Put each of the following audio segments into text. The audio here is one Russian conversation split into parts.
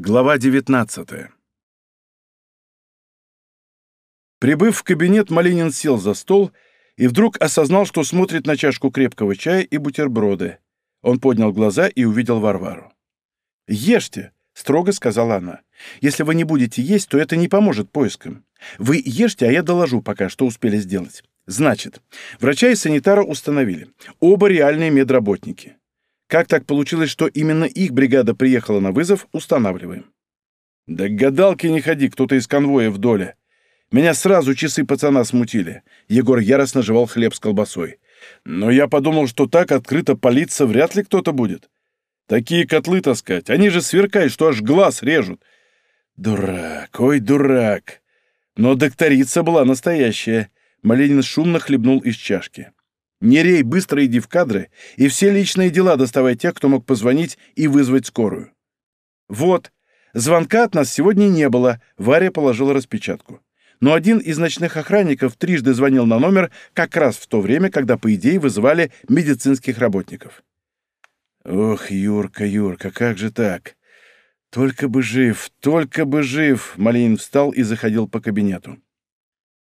Глава 19 Прибыв в кабинет, Малинин сел за стол и вдруг осознал, что смотрит на чашку крепкого чая и бутерброды. Он поднял глаза и увидел Варвару. «Ешьте!» — строго сказала она. «Если вы не будете есть, то это не поможет поискам. Вы ешьте, а я доложу пока, что успели сделать. Значит, врача и санитара установили. Оба реальные медработники. Как так получилось, что именно их бригада приехала на вызов, устанавливаем. Да к не ходи, кто-то из конвоя в доле. Меня сразу часы пацана смутили. Егор яростно жевал хлеб с колбасой. Но я подумал, что так открыто палиться вряд ли кто-то будет. Такие котлы таскать, они же сверкают, что аж глаз режут. Дурак, ой, дурак. Но докторица была настоящая. Малинин шумно хлебнул из чашки. Не рей, быстро иди в кадры, и все личные дела доставай тех, кто мог позвонить и вызвать скорую. Вот, звонка от нас сегодня не было, Варя положила распечатку. Но один из ночных охранников трижды звонил на номер как раз в то время, когда, по идее, вызывали медицинских работников. «Ох, Юрка, Юрка, как же так? Только бы жив, только бы жив!» Малинин встал и заходил по кабинету.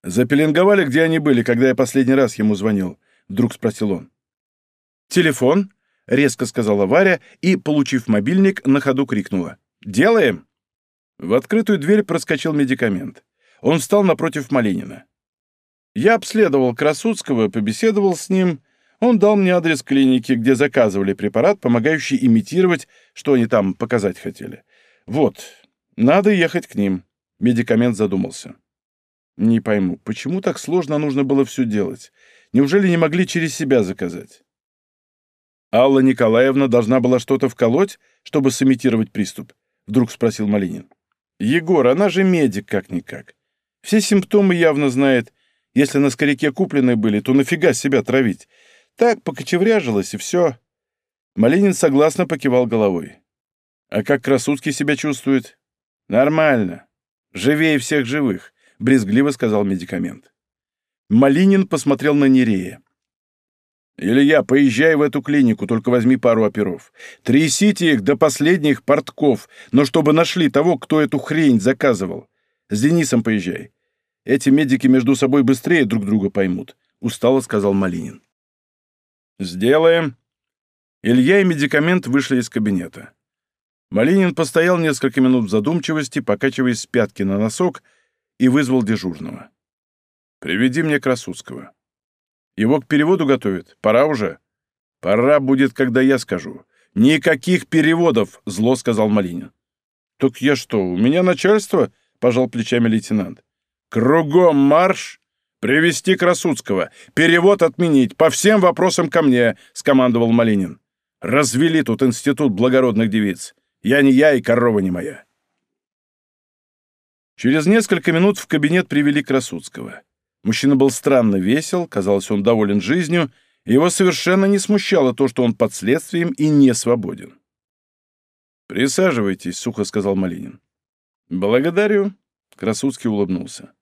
«Запеленговали, где они были, когда я последний раз ему звонил?» — вдруг спросил он. «Телефон?» — резко сказала Варя и, получив мобильник, на ходу крикнула. «Делаем!» В открытую дверь проскочил медикамент. Он встал напротив Малинина. Я обследовал Красудского, побеседовал с ним. Он дал мне адрес клиники, где заказывали препарат, помогающий имитировать, что они там показать хотели. Вот, надо ехать к ним. Медикамент задумался. Не пойму, почему так сложно нужно было все делать? Неужели не могли через себя заказать? Алла Николаевна должна была что-то вколоть, чтобы сымитировать приступ? Вдруг спросил Малинин. Егор, она же медик как-никак. Все симптомы явно знает. Если на скоряке купленные были, то нафига себя травить? Так, покочевряжилась, и все. Малинин согласно покивал головой. А как Красудский себя чувствует? Нормально. Живее всех живых, брезгливо сказал медикамент. Малинин посмотрел на Нерея. «Илья, поезжай в эту клинику, только возьми пару оперов. Трясите их до последних портков, но чтобы нашли того, кто эту хрень заказывал. С Денисом поезжай. Эти медики между собой быстрее друг друга поймут», — устало сказал Малинин. «Сделаем». Илья и медикамент вышли из кабинета. Малинин постоял несколько минут в задумчивости, покачиваясь с пятки на носок, и вызвал дежурного. Приведи мне Красудского. Его к переводу готовят. Пора уже. Пора будет, когда я скажу. Никаких переводов, зло сказал Малинин. Так я что, у меня начальство? Пожал плечами лейтенант. Кругом марш! Привести Красудского. Перевод отменить. По всем вопросам ко мне, скомандовал Малинин. Развели тут институт благородных девиц. Я не я и корова не моя. Через несколько минут в кабинет привели Красудского. Мужчина был странно весел, казалось, он доволен жизнью, и его совершенно не смущало то, что он под следствием и не свободен. «Присаживайтесь», — сухо сказал Малинин. «Благодарю», — Красудский улыбнулся.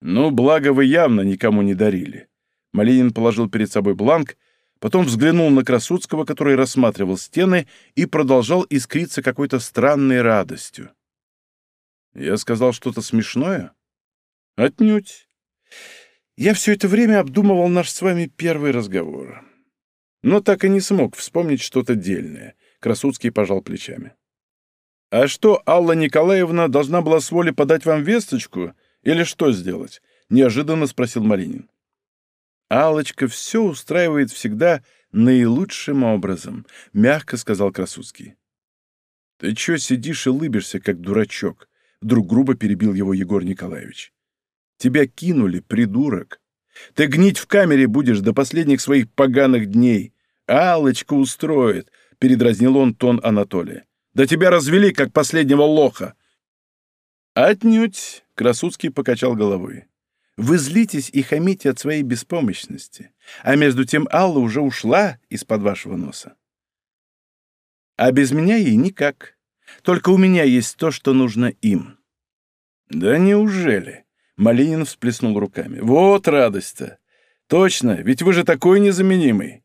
«Ну, благо вы явно никому не дарили». Малинин положил перед собой бланк, потом взглянул на Красудского, который рассматривал стены и продолжал искриться какой-то странной радостью. «Я сказал что-то смешное?» «Отнюдь. Я все это время обдумывал наш с вами первый разговор. Но так и не смог вспомнить что-то дельное. Красудский пожал плечами. «А что, Алла Николаевна должна была с воли подать вам весточку? Или что сделать?» — неожиданно спросил Маринин. «Аллочка все устраивает всегда наилучшим образом», — мягко сказал Красудский. «Ты чё сидишь и лыбишься, как дурачок?» — вдруг грубо перебил его Егор Николаевич. Тебя кинули, придурок. Ты гнить в камере будешь до последних своих поганых дней. Алочка устроит, — передразнил он тон Анатолия. Да тебя развели, как последнего лоха. Отнюдь, — Красудский покачал головой. Вы злитесь и хамите от своей беспомощности, а между тем Алла уже ушла из-под вашего носа. А без меня ей никак. Только у меня есть то, что нужно им. Да неужели? Малинин всплеснул руками. «Вот радость-то! Точно, ведь вы же такой незаменимый!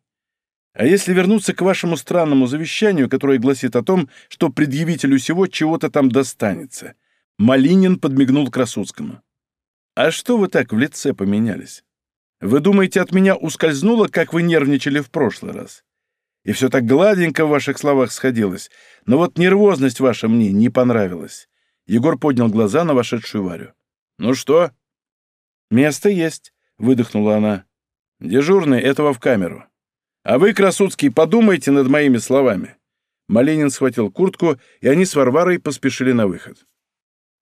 А если вернуться к вашему странному завещанию, которое гласит о том, что предъявителю всего чего-то там достанется?» Малинин подмигнул Красудскому. «А что вы так в лице поменялись? Вы думаете, от меня ускользнуло, как вы нервничали в прошлый раз? И все так гладенько в ваших словах сходилось, но вот нервозность ваша мне не понравилась». Егор поднял глаза на вошедшую Варю. «Ну что?» «Место есть», — выдохнула она. «Дежурный, этого в камеру. А вы, Красудский, подумайте над моими словами». Малинин схватил куртку, и они с Варварой поспешили на выход.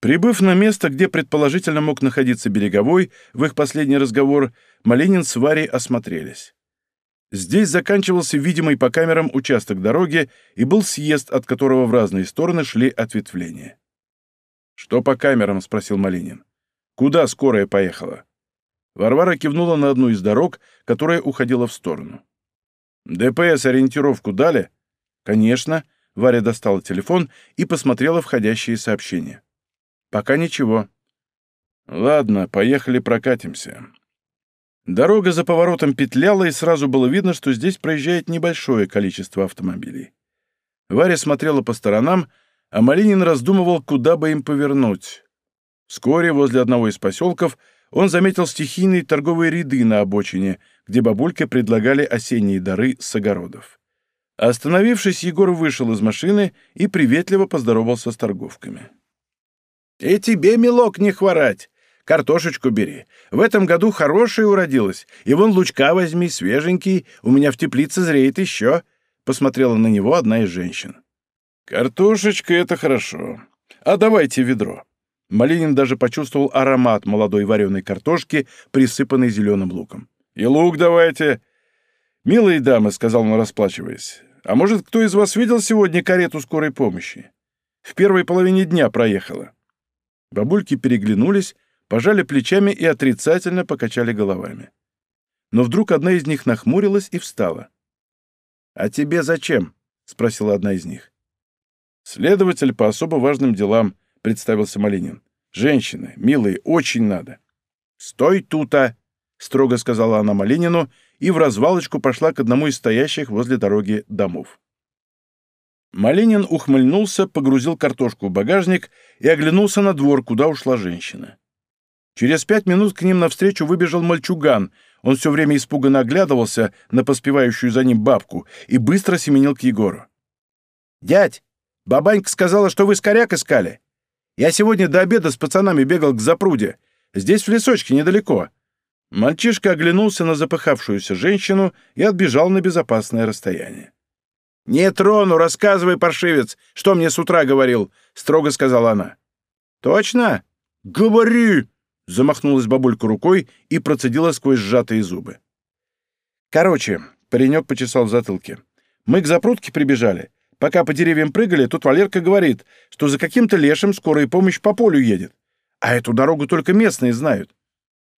Прибыв на место, где предположительно мог находиться Береговой, в их последний разговор, Малинин с Варей осмотрелись. Здесь заканчивался видимый по камерам участок дороги и был съезд, от которого в разные стороны шли ответвления. «Что по камерам?» — спросил Малинин. «Куда скорая поехала?» Варвара кивнула на одну из дорог, которая уходила в сторону. «ДПС ориентировку дали?» «Конечно». Варя достала телефон и посмотрела входящие сообщения. «Пока ничего». «Ладно, поехали прокатимся». Дорога за поворотом петляла, и сразу было видно, что здесь проезжает небольшое количество автомобилей. Варя смотрела по сторонам, а Малинин раздумывал, куда бы им повернуть. Вскоре возле одного из поселков он заметил стихийные торговые ряды на обочине, где бабульки предлагали осенние дары с огородов. Остановившись, Егор вышел из машины и приветливо поздоровался с торговками. «И тебе, милок, не хворать! Картошечку бери. В этом году хорошая уродилась. И вон лучка возьми, свеженький, у меня в теплице зреет еще», — посмотрела на него одна из женщин. «Картошечка — это хорошо. А давайте ведро». Малинин даже почувствовал аромат молодой вареной картошки, присыпанной зеленым луком. «И лук давайте!» «Милые дамы», — сказал он, расплачиваясь, — «а может, кто из вас видел сегодня карету скорой помощи? В первой половине дня проехала». Бабульки переглянулись, пожали плечами и отрицательно покачали головами. Но вдруг одна из них нахмурилась и встала. «А тебе зачем?» — спросила одна из них. «Следователь по особо важным делам», — представился Малинин. «Женщины, милые, очень надо». «Стой тута!» — строго сказала она Малинину и в развалочку пошла к одному из стоящих возле дороги домов. Малинин ухмыльнулся, погрузил картошку в багажник и оглянулся на двор, куда ушла женщина. Через пять минут к ним навстречу выбежал мальчуган. Он все время испуганно оглядывался на поспевающую за ним бабку и быстро семенил к Егору. «Дядь, Бабанька сказала, что вы скоряк искали. Я сегодня до обеда с пацанами бегал к запруде. Здесь в лесочке недалеко». Мальчишка оглянулся на запыхавшуюся женщину и отбежал на безопасное расстояние. «Не трону, рассказывай, паршивец, что мне с утра говорил», — строго сказала она. «Точно? Говори!» — замахнулась бабулька рукой и процедила сквозь сжатые зубы. «Короче», — паренек почесал в затылке, — «мы к запрудке прибежали. Пока по деревьям прыгали, тут Валерка говорит, что за каким-то лешим скорая помощь по полю едет. А эту дорогу только местные знают.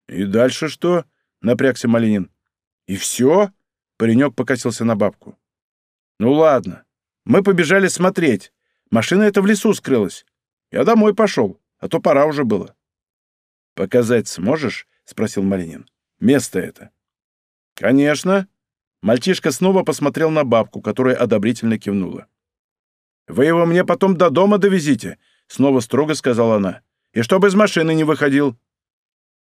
«И дальше что?» — напрягся Малинин. «И все?» — паренек покосился на бабку. «Ну ладно. Мы побежали смотреть. Машина эта в лесу скрылась. Я домой пошел, а то пора уже было». «Показать сможешь?» — спросил Малинин. «Место это». «Конечно», Мальчишка снова посмотрел на бабку, которая одобрительно кивнула. «Вы его мне потом до дома довезите», — снова строго сказала она. «И чтобы из машины не выходил».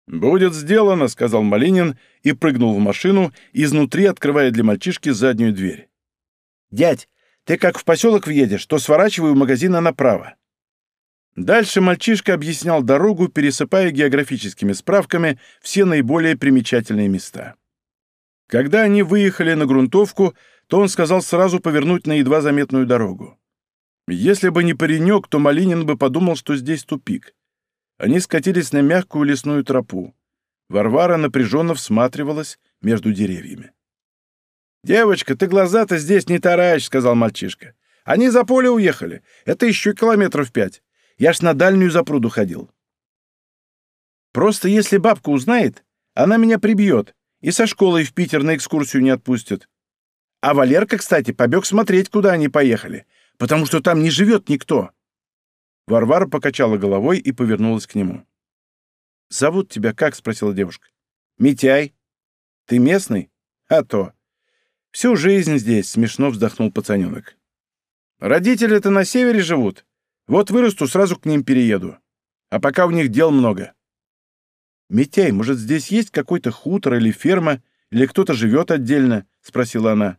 «Будет сделано», — сказал Малинин и прыгнул в машину, изнутри открывая для мальчишки заднюю дверь. «Дядь, ты как в поселок въедешь, то сворачивай у магазина направо». Дальше мальчишка объяснял дорогу, пересыпая географическими справками все наиболее примечательные места. Когда они выехали на грунтовку, то он сказал сразу повернуть на едва заметную дорогу. Если бы не паренек, то Малинин бы подумал, что здесь тупик. Они скатились на мягкую лесную тропу. Варвара напряженно всматривалась между деревьями. «Девочка, ты глаза-то здесь не таращ», — сказал мальчишка. «Они за поле уехали. Это еще километров пять. Я ж на дальнюю запруду ходил». «Просто если бабка узнает, она меня прибьет, и со школой в Питер на экскурсию не отпустят. А Валерка, кстати, побег смотреть, куда они поехали, потому что там не живет никто». Варвара покачала головой и повернулась к нему. «Зовут тебя как?» — спросила девушка. «Митяй. Ты местный? А то. Всю жизнь здесь, смешно вздохнул пацаненок. Родители-то на севере живут. Вот вырасту, сразу к ним перееду. А пока у них дел много. «Митяй, может, здесь есть какой-то хутор или ферма, или кто-то живет отдельно?» — спросила она.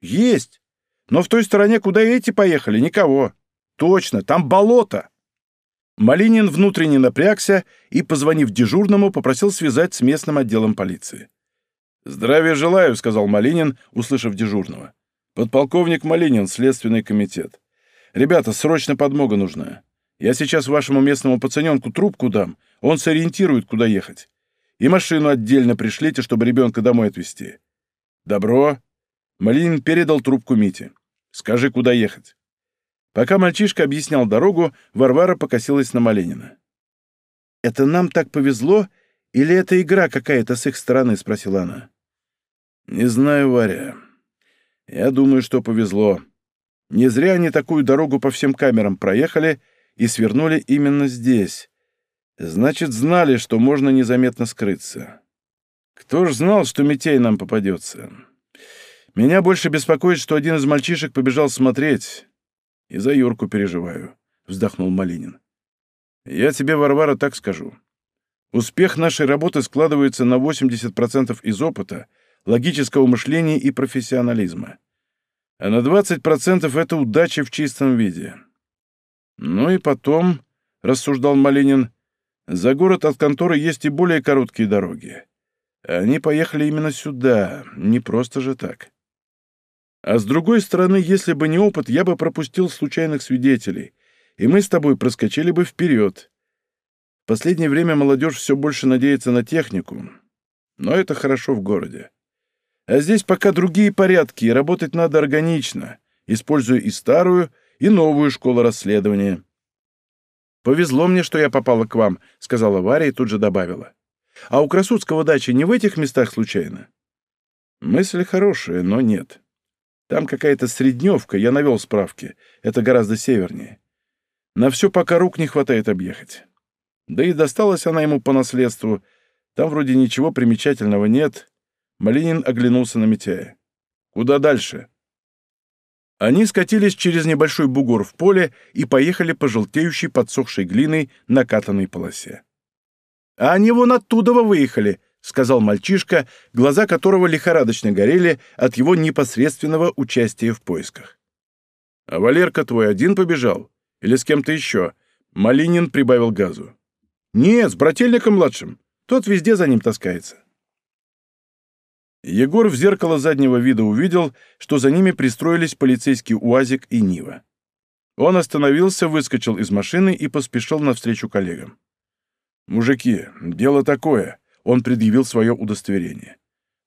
«Есть. Но в той стороне, куда эти поехали, никого. Точно, там болото». Малинин внутренне напрягся и, позвонив дежурному, попросил связать с местным отделом полиции. «Здравия желаю», — сказал Малинин, услышав дежурного. «Подполковник Малинин, Следственный комитет. Ребята, срочно подмога нужна. Я сейчас вашему местному пацаненку трубку дам, он сориентирует, куда ехать. И машину отдельно пришлите, чтобы ребенка домой отвезти. Добро. Малинин передал трубку Мите. Скажи, куда ехать. Пока мальчишка объяснял дорогу, Варвара покосилась на Малинина. «Это нам так повезло, или это игра какая-то с их стороны?» — спросила она. «Не знаю, Варя. Я думаю, что повезло. Не зря они такую дорогу по всем камерам проехали и свернули именно здесь. Значит, знали, что можно незаметно скрыться. Кто ж знал, что Митяй нам попадется? Меня больше беспокоит, что один из мальчишек побежал смотреть. И за Юрку переживаю, — вздохнул Малинин. Я тебе, Варвара, так скажу. Успех нашей работы складывается на 80% из опыта, логического мышления и профессионализма. А на 20% это удача в чистом виде. «Ну и потом», — рассуждал Малинин, — «за город от конторы есть и более короткие дороги. Они поехали именно сюда, не просто же так. А с другой стороны, если бы не опыт, я бы пропустил случайных свидетелей, и мы с тобой проскочили бы вперед. В последнее время молодежь все больше надеется на технику, но это хорошо в городе. А здесь пока другие порядки, и работать надо органично, используя и старую, и новую школу расследования. «Повезло мне, что я попала к вам», — сказала Варя и тут же добавила. «А у Красудского дачи не в этих местах случайно?» Мысль хорошая, но нет. Там какая-то средневка, я навел справки. Это гораздо севернее. На все пока рук не хватает объехать. Да и досталась она ему по наследству. Там вроде ничего примечательного нет. Малинин оглянулся на Митяя. «Куда дальше?» Они скатились через небольшой бугор в поле и поехали по желтеющей подсохшей глиной накатанной полосе. «А они вон оттуда выехали», — сказал мальчишка, глаза которого лихорадочно горели от его непосредственного участия в поисках. «А Валерка твой один побежал? Или с кем-то еще?» Малинин прибавил газу. «Нет, с брательником младшим. Тот везде за ним таскается». Егор в зеркало заднего вида увидел, что за ними пристроились полицейский УАЗик и Нива. Он остановился, выскочил из машины и поспешил навстречу коллегам. «Мужики, дело такое», — он предъявил свое удостоверение.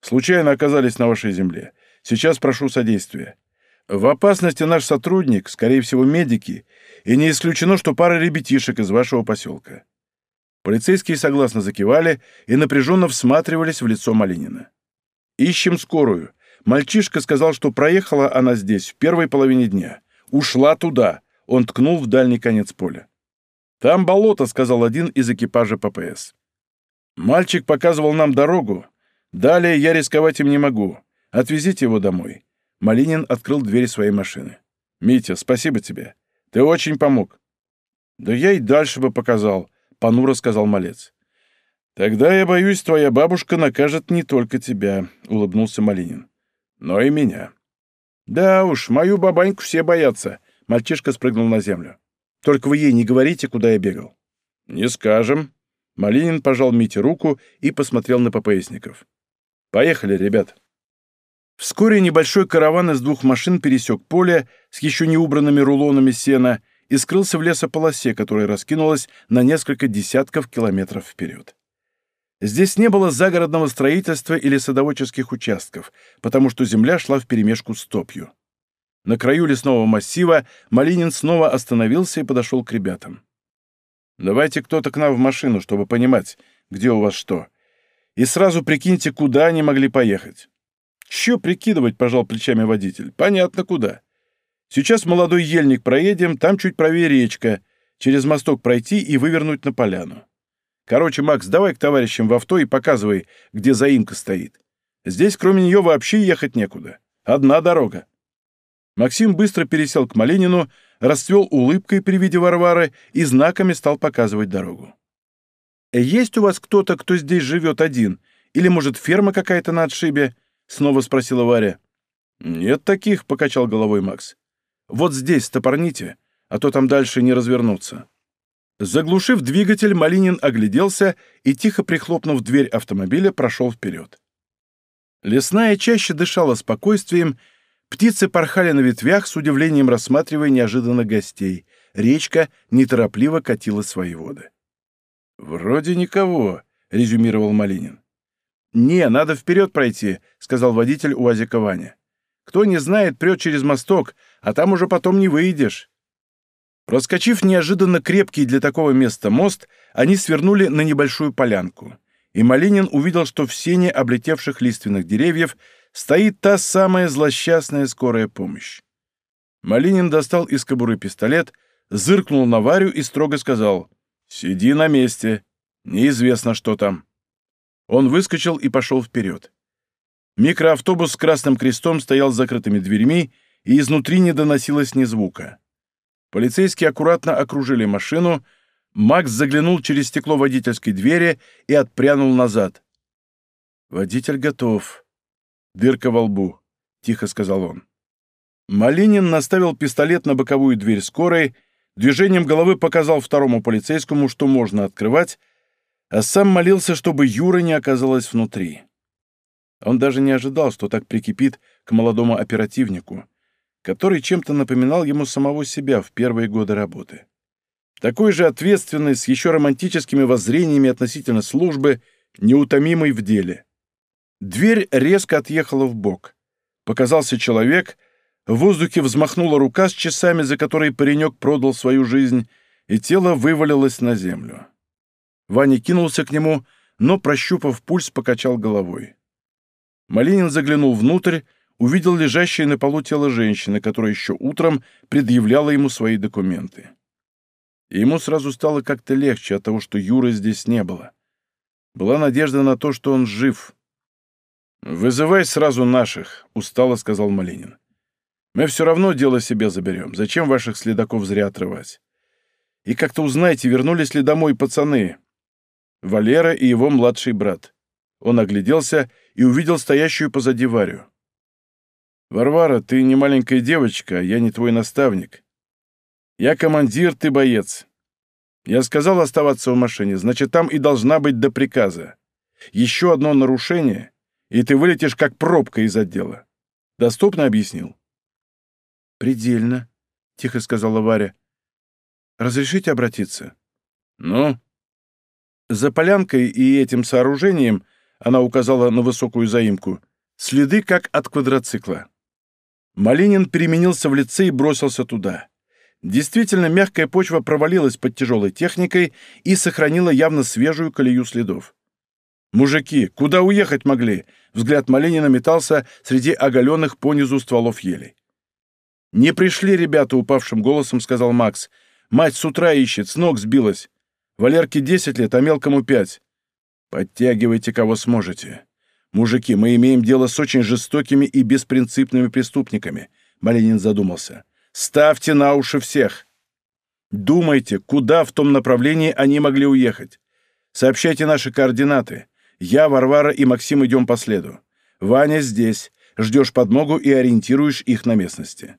«Случайно оказались на вашей земле. Сейчас прошу содействия. В опасности наш сотрудник, скорее всего, медики, и не исключено, что пара ребятишек из вашего поселка». Полицейские согласно закивали и напряженно всматривались в лицо Малинина. Ищем скорую. Мальчишка сказал, что проехала она здесь в первой половине дня. Ушла туда. Он ткнул в дальний конец поля. «Там болото», — сказал один из экипажа ППС. «Мальчик показывал нам дорогу. Далее я рисковать им не могу. Отвезите его домой». Малинин открыл дверь своей машины. «Митя, спасибо тебе. Ты очень помог». «Да я и дальше бы показал», — понуро сказал малец. «Тогда, я боюсь, твоя бабушка накажет не только тебя», — улыбнулся Малинин, — «но и меня». «Да уж, мою бабаньку все боятся», — мальчишка спрыгнул на землю. «Только вы ей не говорите, куда я бегал». «Не скажем». Малинин пожал Мите руку и посмотрел на ППСников. «Поехали, ребят». Вскоре небольшой караван из двух машин пересек поле с еще не убранными рулонами сена и скрылся в лесополосе, которая раскинулась на несколько десятков километров вперед. Здесь не было загородного строительства или садоводческих участков, потому что земля шла вперемешку с топью. На краю лесного массива Малинин снова остановился и подошел к ребятам. «Давайте кто-то к нам в машину, чтобы понимать, где у вас что. И сразу прикиньте, куда они могли поехать». «Чё прикидывать?» — пожал плечами водитель. «Понятно, куда. Сейчас молодой ельник проедем, там чуть правее речка, через мосток пройти и вывернуть на поляну. Короче, Макс, давай к товарищам в авто и показывай, где заимка стоит. Здесь кроме нее вообще ехать некуда. Одна дорога». Максим быстро пересел к Малинину, расцвел улыбкой при виде Варвары и знаками стал показывать дорогу. «Есть у вас кто-то, кто здесь живет один? Или, может, ферма какая-то на отшибе?» — снова спросила Варя. «Нет таких», — покачал головой Макс. «Вот здесь стопорните, а то там дальше не развернуться». Заглушив двигатель, Малинин огляделся и, тихо прихлопнув дверь автомобиля, прошел вперед. Лесная чаще дышала спокойствием, птицы порхали на ветвях, с удивлением рассматривая неожиданных гостей. Речка неторопливо катила свои воды. «Вроде никого», — резюмировал Малинин. «Не, надо вперед пройти», — сказал водитель УАЗика Ваня. «Кто не знает, прет через мосток, а там уже потом не выйдешь». Проскочив неожиданно крепкий для такого места мост, они свернули на небольшую полянку, и Малинин увидел, что в сене облетевших лиственных деревьев стоит та самая злосчастная скорая помощь. Малинин достал из кобуры пистолет, зыркнул на Варю и строго сказал «Сиди на месте, неизвестно, что там». Он выскочил и пошел вперед. Микроавтобус с красным крестом стоял с закрытыми дверьми, и изнутри не доносилось ни звука. Полицейские аккуратно окружили машину, Макс заглянул через стекло водительской двери и отпрянул назад. «Водитель готов. Дырка во лбу», — тихо сказал он. Малинин наставил пистолет на боковую дверь скорой, движением головы показал второму полицейскому, что можно открывать, а сам молился, чтобы Юра не оказалась внутри. Он даже не ожидал, что так прикипит к молодому оперативнику, который чем-то напоминал ему самого себя в первые годы работы. Такой же ответственный, с еще романтическими воззрениями относительно службы, неутомимый в деле. Дверь резко отъехала в бок. Показался человек, в воздухе взмахнула рука с часами, за которые паренек продал свою жизнь, и тело вывалилось на землю. Ваня кинулся к нему, но, прощупав пульс, покачал головой. Малинин заглянул внутрь, увидел лежащее на полу тело женщины, которая еще утром предъявляла ему свои документы. И ему сразу стало как-то легче от того, что Юры здесь не было. Была надежда на то, что он жив. «Вызывай сразу наших», — устало сказал Малинин. «Мы все равно дело себе заберем. Зачем ваших следаков зря отрывать? И как-то узнайте, вернулись ли домой пацаны. Валера и его младший брат». Он огляделся и увидел стоящую позади Варю. «Варвара, ты не маленькая девочка, я не твой наставник. Я командир, ты боец. Я сказал оставаться в машине, значит, там и должна быть до приказа. Еще одно нарушение, и ты вылетишь как пробка из отдела. Доступно объяснил?» «Предельно», — тихо сказала Варя. «Разрешите обратиться?» «Ну?» За полянкой и этим сооружением, она указала на высокую заимку, следы как от квадроцикла. Малинин переменился в лице и бросился туда. Действительно, мягкая почва провалилась под тяжелой техникой и сохранила явно свежую колею следов. «Мужики, куда уехать могли?» Взгляд Малинина метался среди оголенных понизу стволов елей. «Не пришли ребята», — упавшим голосом сказал Макс. «Мать с утра ищет, с ног сбилась. Валерке десять лет, а мелкому пять. Подтягивайте, кого сможете. «Мужики, мы имеем дело с очень жестокими и беспринципными преступниками», — Малинин задумался. «Ставьте на уши всех. Думайте, куда в том направлении они могли уехать. Сообщайте наши координаты. Я, Варвара и Максим идем по следу. Ваня здесь. Ждешь подмогу и ориентируешь их на местности».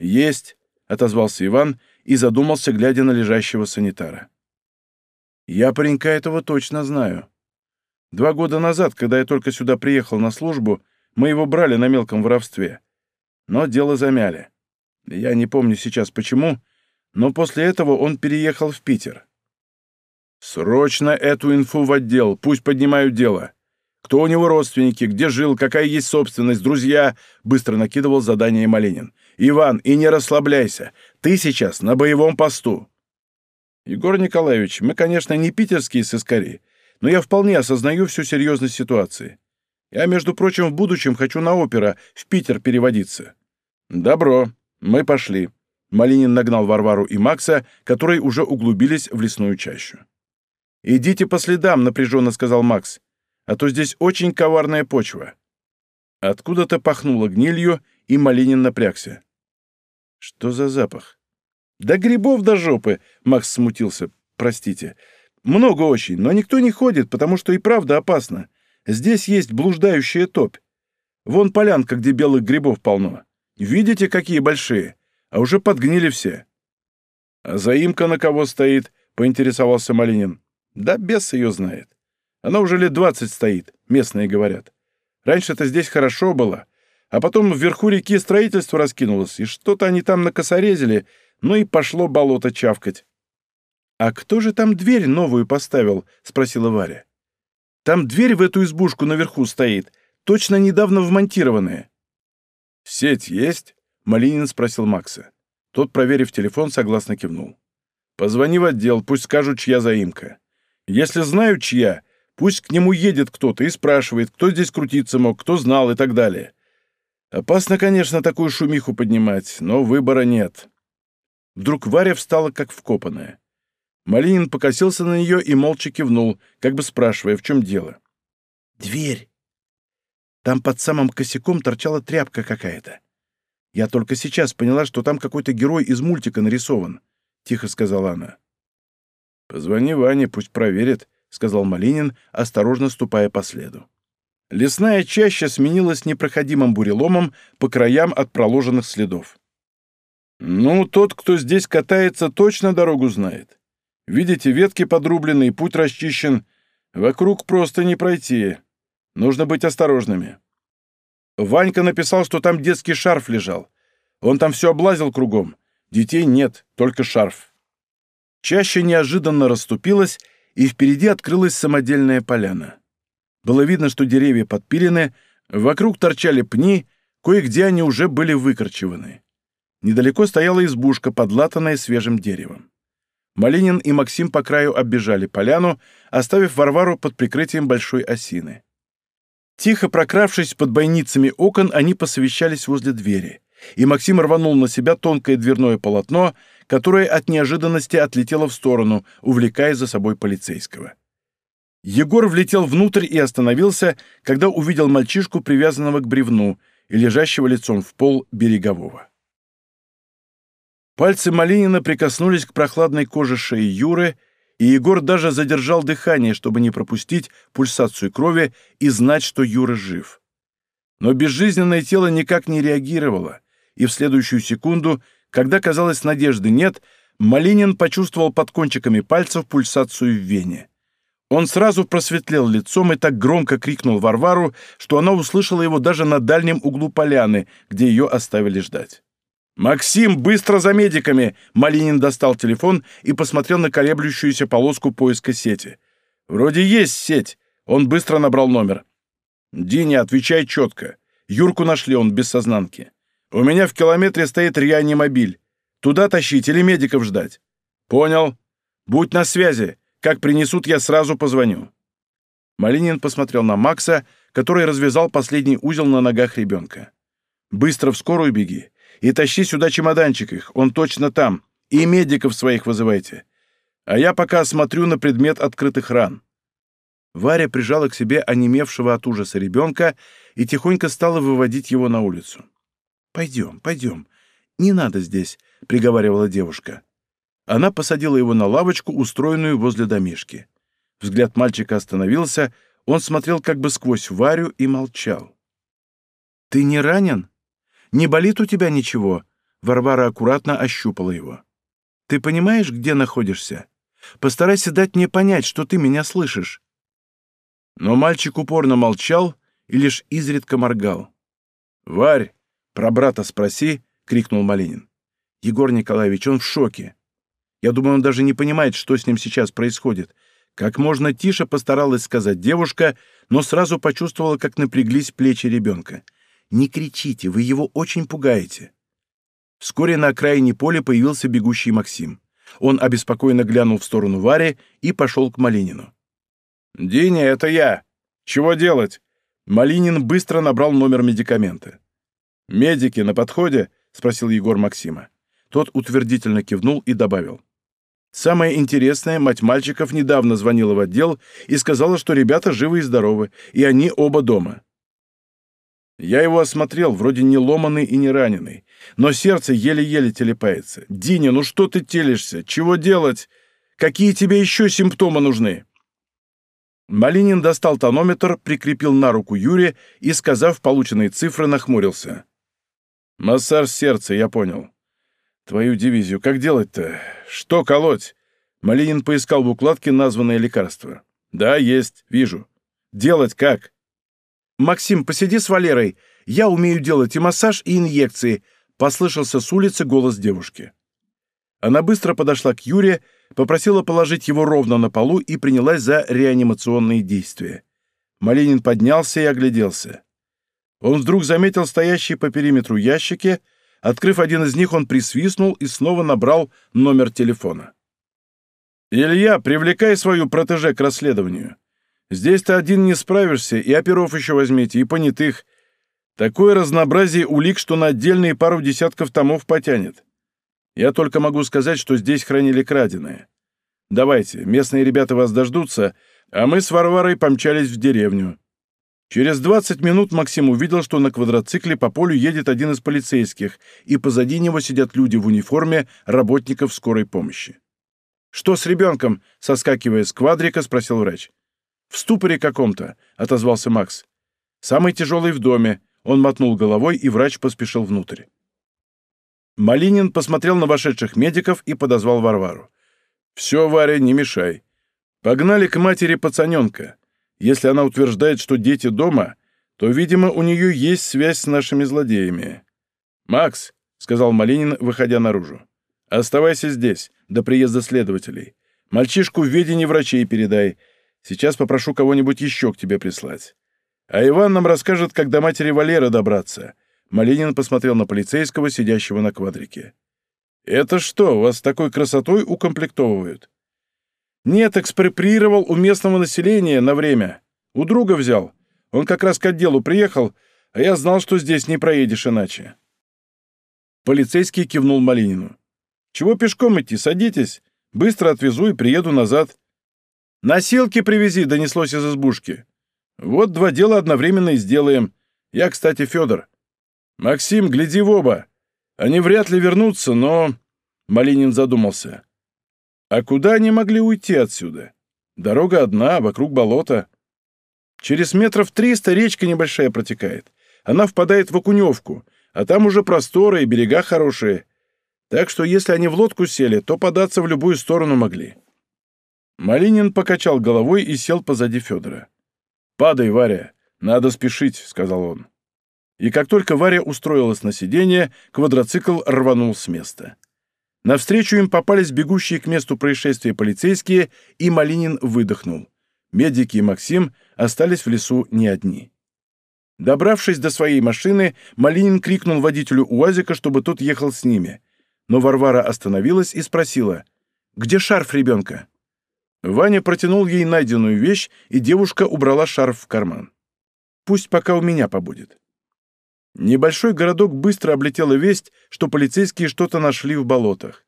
«Есть», — отозвался Иван и задумался, глядя на лежащего санитара. «Я паренька этого точно знаю. Два года назад, когда я только сюда приехал на службу, мы его брали на мелком воровстве. Но дело замяли. Я не помню сейчас почему, но после этого он переехал в Питер. Срочно эту инфу в отдел, пусть поднимают дело. Кто у него родственники, где жил, какая есть собственность, друзья, быстро накидывал задание Малинин. Иван, и не расслабляйся, ты сейчас на боевом посту. Егор Николаевич, мы, конечно, не питерские сыскари, но я вполне осознаю всю серьезность ситуации. Я, между прочим, в будущем хочу на опера в Питер переводиться». «Добро, мы пошли». Малинин нагнал Варвару и Макса, которые уже углубились в лесную чащу. «Идите по следам», — напряженно сказал Макс, «а то здесь очень коварная почва». Откуда-то пахнуло гнилью, и Малинин напрягся. Что за запах? Да грибов до жопы, Макс смутился. Простите. Много очень, но никто не ходит, потому что и правда опасно. Здесь есть блуждающая топь. Вон полянка, где белых грибов полно. Видите, какие большие? А уже подгнили все. А заимка на кого стоит? Поинтересовался Малинин. Да бес ее знает. Она уже лет двадцать стоит, местные говорят. Раньше-то здесь хорошо было, а потом вверху реки строительство раскинулось, и что-то они там накосорезили, ну и пошло болото чавкать. «А кто же там дверь новую поставил?» — спросила Варя. «Там дверь в эту избушку наверху стоит, точно недавно вмонтированная». «Сеть есть?» — Малинин спросил Макса. Тот, проверив телефон, согласно кивнул. «Позвони в отдел, пусть скажут, чья заимка. Если знаю, чья, пусть к нему едет кто-то и спрашивает, кто здесь крутиться мог, кто знал и так далее. Опасно, конечно, такую шумиху поднимать, но выбора нет». Вдруг Варя встала как вкопанная. Малинин покосился на нее и молча кивнул, как бы спрашивая, в чем дело. «Дверь!» Там под самым косяком торчала тряпка какая-то. Я только сейчас поняла, что там какой-то герой из мультика нарисован, — тихо сказала она. «Позвони Ване, пусть проверит», — сказал Малинин, осторожно ступая по следу. Лесная чаща сменилась непроходимым буреломом по краям от проложенных следов. «Ну, тот, кто здесь катается, точно дорогу знает. Видите, ветки подрублены путь расчищен. Вокруг просто не пройти. Нужно быть осторожными. Ванька написал, что там детский шарф лежал. Он там все облазил кругом. Детей нет, только шарф. Чаще неожиданно расступилась, и впереди открылась самодельная поляна. Было видно, что деревья подпилены, вокруг торчали пни, кое-где они уже были выкорчеваны. Недалеко стояла избушка, подлатанная свежим деревом. Малинин и Максим по краю оббежали поляну, оставив Варвару под прикрытием большой осины. Тихо прокравшись под бойницами окон, они посовещались возле двери, и Максим рванул на себя тонкое дверное полотно, которое от неожиданности отлетело в сторону, увлекая за собой полицейского. Егор влетел внутрь и остановился, когда увидел мальчишку, привязанного к бревну и лежащего лицом в пол берегового. Пальцы Малинина прикоснулись к прохладной коже шеи Юры, и Егор даже задержал дыхание, чтобы не пропустить пульсацию крови и знать, что Юра жив. Но безжизненное тело никак не реагировало, и в следующую секунду, когда, казалось, надежды нет, Малинин почувствовал под кончиками пальцев пульсацию в вене. Он сразу просветлел лицом и так громко крикнул Варвару, что она услышала его даже на дальнем углу поляны, где ее оставили ждать. «Максим, быстро за медиками!» Малинин достал телефон и посмотрел на колеблющуюся полоску поиска сети. «Вроде есть сеть». Он быстро набрал номер. «Диня, отвечай четко. Юрку нашли, он без сознанки. У меня в километре стоит реанимобиль. Туда тащить или медиков ждать?» «Понял. Будь на связи. Как принесут, я сразу позвоню». Малинин посмотрел на Макса, который развязал последний узел на ногах ребенка. «Быстро в скорую беги и тащи сюда чемоданчик их, он точно там. И медиков своих вызывайте. А я пока смотрю на предмет открытых ран». Варя прижала к себе онемевшего от ужаса ребенка и тихонько стала выводить его на улицу. «Пойдем, пойдем. Не надо здесь», — приговаривала девушка. Она посадила его на лавочку, устроенную возле домишки. Взгляд мальчика остановился, он смотрел как бы сквозь Варю и молчал. «Ты не ранен?» Не болит у тебя ничего?» Варвара аккуратно ощупала его. «Ты понимаешь, где находишься? Постарайся дать мне понять, что ты меня слышишь». Но мальчик упорно молчал и лишь изредка моргал. «Варь, про брата спроси!» — крикнул Малинин. «Егор Николаевич, он в шоке. Я думаю, он даже не понимает, что с ним сейчас происходит. Как можно тише постаралась сказать девушка, но сразу почувствовала, как напряглись плечи ребенка. Не кричите, вы его очень пугаете». Вскоре на окраине поля появился бегущий Максим. Он обеспокоенно глянул в сторону Вари и пошел к Малинину. «Диня, это я! Чего делать?» Малинин быстро набрал номер медикамента. «Медики на подходе?» — спросил Егор Максима. Тот утвердительно кивнул и добавил. «Самое интересное, мать мальчиков недавно звонила в отдел и сказала, что ребята живы и здоровы, и они оба дома. Я его осмотрел, вроде не ломанный и не раненый, но сердце еле-еле телепается. Диня, ну что ты телишься? Чего делать? Какие тебе еще симптомы нужны?» Малинин достал тонометр, прикрепил на руку Юре и, сказав полученные цифры, нахмурился. «Массаж сердца, я понял. Твою дивизию, как делать-то? Что колоть?» Малинин поискал в укладке названное лекарство. «Да, есть, вижу. Делать как?» «Максим, посиди с Валерой. Я умею делать и массаж, и инъекции», — послышался с улицы голос девушки. Она быстро подошла к Юре, попросила положить его ровно на полу и принялась за реанимационные действия. Малинин поднялся и огляделся. Он вдруг заметил стоящие по периметру ящики, открыв один из них, он присвистнул и снова набрал номер телефона. «Илья, привлекай свою протеже к расследованию. Здесь ты один не справишься, и оперов еще возьмите, и понятых. Такое разнообразие улик, что на отдельные пару десятков томов потянет. Я только могу сказать, что здесь хранили краденое. Давайте, местные ребята вас дождутся, а мы с Варварой помчались в деревню. Через 20 минут Максим увидел, что на квадроцикле по полю едет один из полицейских, и позади него сидят люди в униформе работников скорой помощи. «Что с ребенком?» — соскакивая с квадрика, спросил врач. «В ступоре каком-то», — отозвался Макс. «Самый тяжелый в доме». Он мотнул головой, и врач поспешил внутрь. Малинин посмотрел на вошедших медиков и подозвал Варвару. «Все, Варя, не мешай. Погнали к матери пацаненка. Если она утверждает, что дети дома, то, видимо, у нее есть связь с нашими злодеями». «Макс», — сказал Малинин, выходя наружу, — «оставайся здесь, до приезда следователей. Мальчишку в ведении врачей передай. Сейчас попрошу кого-нибудь еще к тебе прислать. А Иван нам расскажет, как до матери Валеры добраться». Малинин посмотрел на полицейского, сидящего на квадрике. «Это что, вас такой красотой укомплектовывают?» «Нет, экспроприировал у местного населения на время. У друга взял. Он как раз к отделу приехал, а я знал, что здесь не проедешь иначе». Полицейский кивнул Малинину. «Чего пешком идти? Садитесь. Быстро отвезу и приеду назад». «Носилки привези», — донеслось из избушки. «Вот два дела одновременно и сделаем. Я, кстати, Федор. Максим, гляди в оба. Они вряд ли вернутся, но...» Малинин задумался. «А куда они могли уйти отсюда? Дорога одна, вокруг болота. Через метров триста речка небольшая протекает. Она впадает в Окуневку, а там уже просторы и берега хорошие. Так что если они в лодку сели, то податься в любую сторону могли». Малинин покачал головой и сел позади Федора. «Падай, Варя, надо спешить», — сказал он. И как только Варя устроилась на сиденье, квадроцикл рванул с места. Навстречу им попались бегущие к месту происшествия полицейские, и Малинин выдохнул. Медики и Максим остались в лесу не одни. Добравшись до своей машины, Малинин крикнул водителю УАЗика, чтобы тот ехал с ними. Но Варвара остановилась и спросила, «Где шарф ребенка?» Ваня протянул ей найденную вещь, и девушка убрала шарф в карман. «Пусть пока у меня побудет». Небольшой городок быстро облетела весть, что полицейские что-то нашли в болотах.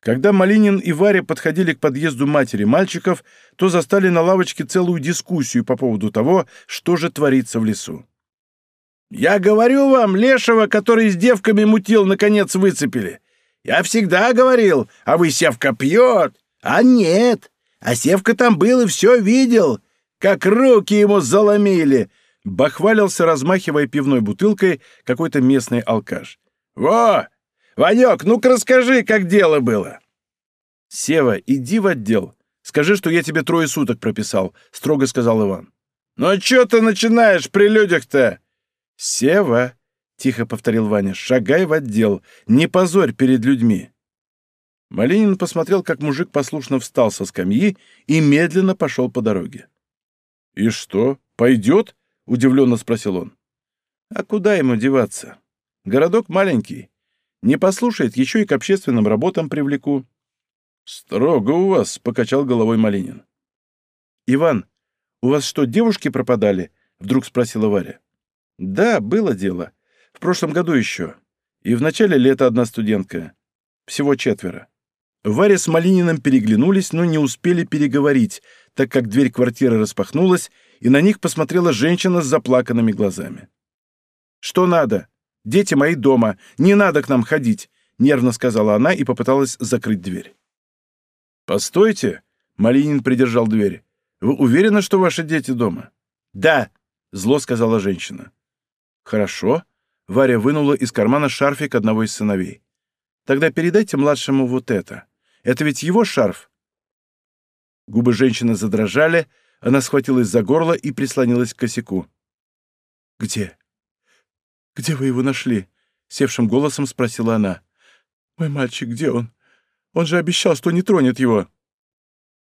Когда Малинин и Варя подходили к подъезду матери мальчиков, то застали на лавочке целую дискуссию по поводу того, что же творится в лесу. «Я говорю вам, лешего, который с девками мутил, наконец выцепили. Я всегда говорил, а вы Севка пьет. А нет, а Севка там был и все видел, как руки ему заломили!» Бахвалился, размахивая пивной бутылкой, какой-то местный алкаш. «Во! Ванек, ну-ка расскажи, как дело было!» «Сева, иди в отдел. Скажи, что я тебе трое суток прописал», — строго сказал Иван. «Ну а чё ты начинаешь при людях-то?» «Сева», — тихо повторил Ваня, — «шагай в отдел, не позорь перед людьми». Малинин посмотрел, как мужик послушно встал со скамьи и медленно пошел по дороге. «И что, пойдет?» — удивленно спросил он. «А куда ему деваться? Городок маленький. Не послушает, еще и к общественным работам привлеку». «Строго у вас», — покачал головой Малинин. «Иван, у вас что, девушки пропадали?» — вдруг спросила Варя. «Да, было дело. В прошлом году еще. И в начале лета одна студентка. Всего четверо. Варя с Малининым переглянулись, но не успели переговорить, так как дверь квартиры распахнулась, и на них посмотрела женщина с заплаканными глазами. «Что надо? Дети мои дома. Не надо к нам ходить», — нервно сказала она и попыталась закрыть дверь. «Постойте!» — Малинин придержал дверь. «Вы уверены, что ваши дети дома?» «Да!» — зло сказала женщина. «Хорошо». Варя вынула из кармана шарфик одного из сыновей. «Тогда передайте младшему вот это. Это ведь его шарф?» Губы женщины задрожали, она схватилась за горло и прислонилась к косяку. «Где? Где вы его нашли?» — севшим голосом спросила она. «Мой мальчик, где он? Он же обещал, что не тронет его».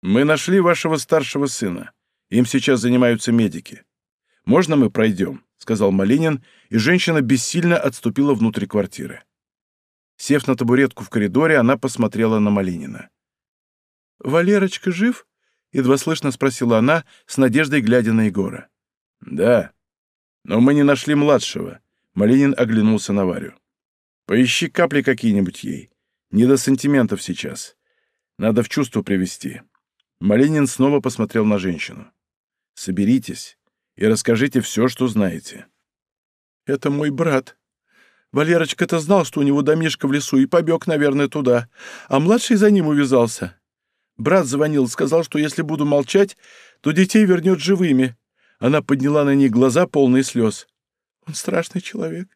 «Мы нашли вашего старшего сына. Им сейчас занимаются медики. Можно мы пройдем?» — сказал Малинин, и женщина бессильно отступила внутрь квартиры. Сев на табуретку в коридоре, она посмотрела на Малинина. «Валерочка жив?» — едва слышно спросила она, с надеждой глядя на Егора. «Да. Но мы не нашли младшего», — Малинин оглянулся на Варю. «Поищи капли какие-нибудь ей. Не до сантиментов сейчас. Надо в чувство привести». Малинин снова посмотрел на женщину. «Соберитесь и расскажите все, что знаете». «Это мой брат. Валерочка-то знал, что у него домишка в лесу, и побег, наверное, туда, а младший за ним увязался. Брат звонил, сказал, что если буду молчать, то детей вернет живыми. Она подняла на них глаза, полные слез. Он страшный человек.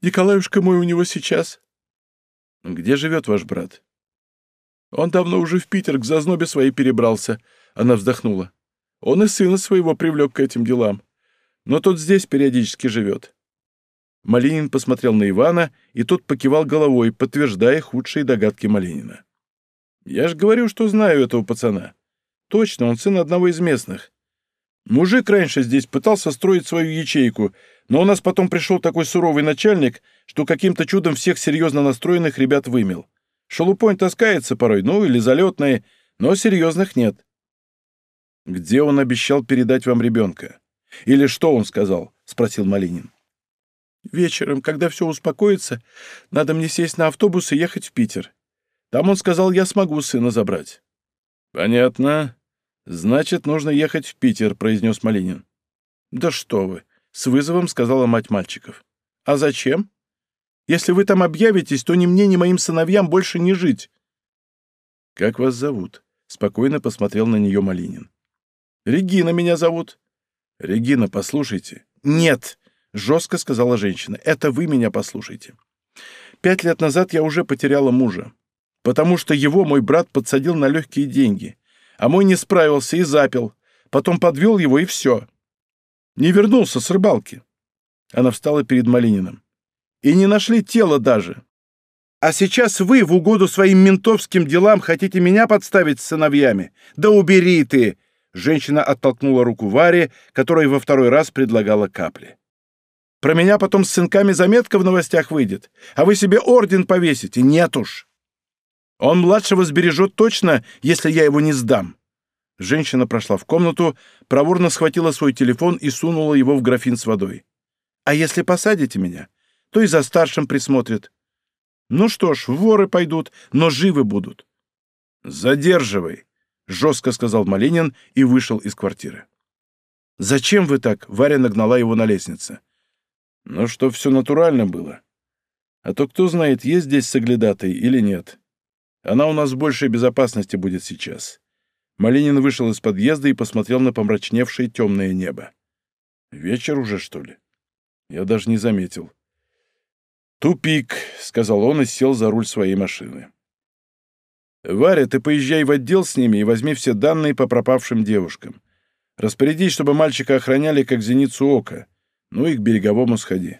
Николаюшка мой у него сейчас. Где живет ваш брат? Он давно уже в Питер к зазнобе своей перебрался. Она вздохнула. Он и сына своего привлек к этим делам. Но тот здесь периодически живет. Малинин посмотрел на Ивана, и тот покивал головой, подтверждая худшие догадки Малинина. Я же говорю, что знаю этого пацана. Точно, он сын одного из местных. Мужик раньше здесь пытался строить свою ячейку, но у нас потом пришел такой суровый начальник, что каким-то чудом всех серьезно настроенных ребят вымел. Шелупонь таскается порой, ну или залетные, но серьезных нет. Где он обещал передать вам ребенка? Или что он сказал? — спросил Малинин. Вечером, когда все успокоится, надо мне сесть на автобус и ехать в Питер. Там он сказал, я смогу сына забрать. Понятно. Значит, нужно ехать в Питер, произнес Малинин. Да что вы, с вызовом сказала мать мальчиков. А зачем? Если вы там объявитесь, то ни мне, ни моим сыновьям больше не жить. Как вас зовут? Спокойно посмотрел на нее Малинин. Регина меня зовут. Регина, послушайте. Нет, жестко сказала женщина. Это вы меня послушайте. Пять лет назад я уже потеряла мужа потому что его мой брат подсадил на легкие деньги, а мой не справился и запил, потом подвел его и все. Не вернулся с рыбалки. Она встала перед Малининым. И не нашли тело даже. А сейчас вы в угоду своим ментовским делам хотите меня подставить с сыновьями? Да убери ты!» Женщина оттолкнула руку Варе, которая во второй раз предлагала капли. «Про меня потом с сынками заметка в новостях выйдет, а вы себе орден повесите. Нет уж!» Он младшего сбережет точно, если я его не сдам». Женщина прошла в комнату, проворно схватила свой телефон и сунула его в графин с водой. «А если посадите меня, то и за старшим присмотрят. Ну что ж, воры пойдут, но живы будут». «Задерживай», — жестко сказал Малинин и вышел из квартиры. «Зачем вы так?» — Варя нагнала его на лестнице. «Ну, что все натурально было. А то кто знает, есть здесь соглядатый или нет. Она у нас в большей безопасности будет сейчас». Малинин вышел из подъезда и посмотрел на помрачневшее темное небо. «Вечер уже, что ли?» Я даже не заметил. «Тупик», — сказал он и сел за руль своей машины. «Варя, ты поезжай в отдел с ними и возьми все данные по пропавшим девушкам. Распорядись, чтобы мальчика охраняли, как зеницу ока. Ну и к береговому сходи».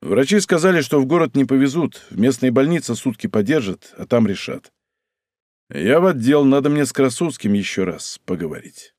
Врачи сказали, что в город не повезут, в местной больнице сутки подержат, а там решат. Я в отдел, надо мне с Красудским еще раз поговорить.